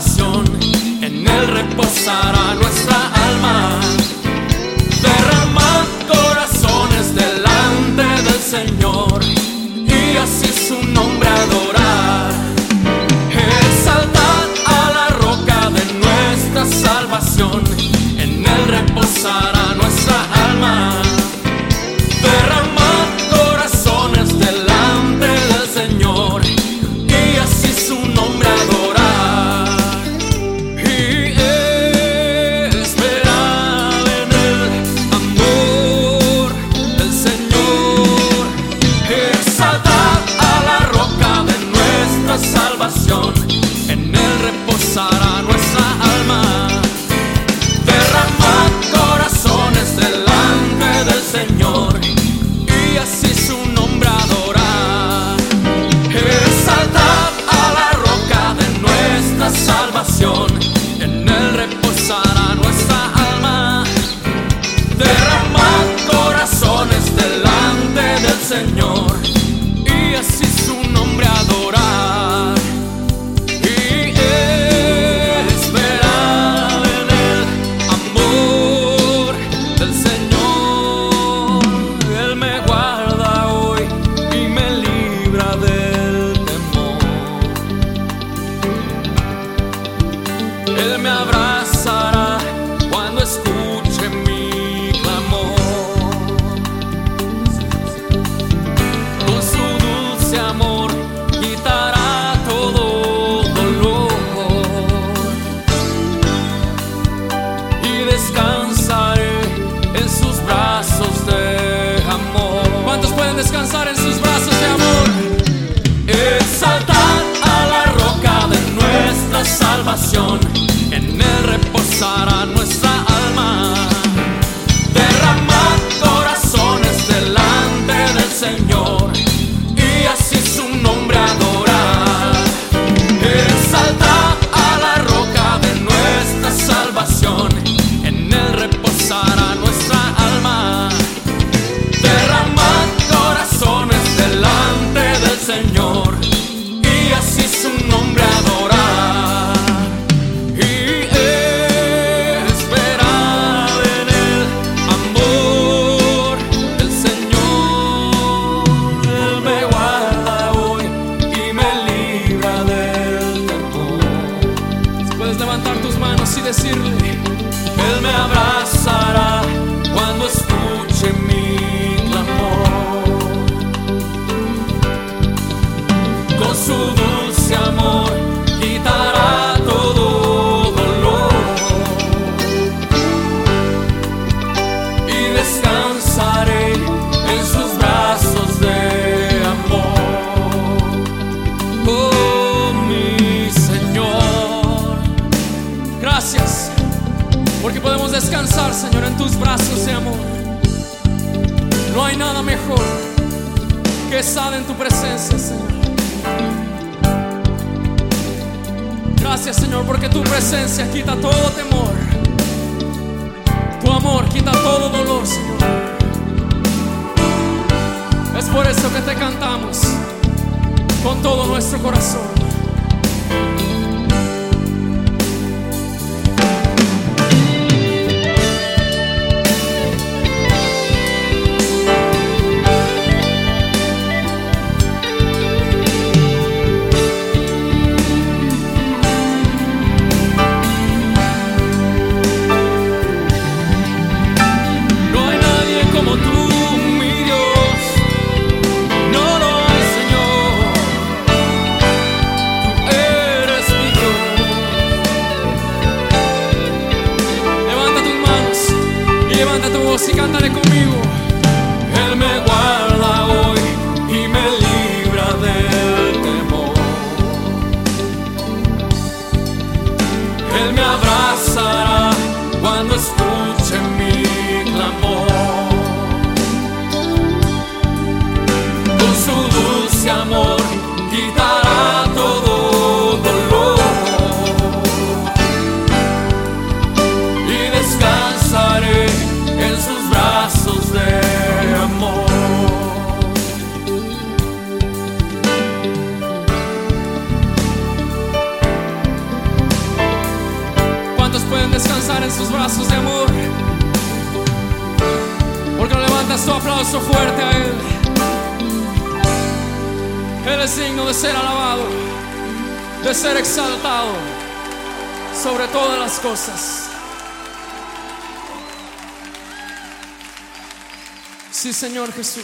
salvación, en Él reposará nuestra alma. Derramad corazones delante del Señor y así su nombre adorar. Exaltad a la roca de nuestra salvación, en Él reposará nuestra alma. Exaltad a la roca de nuestra salvación, en Él reposará nuestra alma. Derramad corazones delante del Señor y así su nombre adorar. Exaltad a la roca de nuestra salvación, levantar tus manos y decirle, Él me abrazará porque podemos descansar, Señor, en tus brazos de amor. No hay nada mejor que estar en tu presencia, Señor. Gracias, Señor, porque tu presencia quita todo temor. Tu amor quita todo dolor, Señor. Es por eso que te cantamos con todo nuestro corazón. Cántale conmigo. Él me guarda hoy y me libra del temor. Él me abrazará sus brazos de amor. Porque levantas tu aplauso fuerte a Él. Él es digno de ser alabado, de ser exaltado sobre todas las cosas. Sí, Señor Jesús.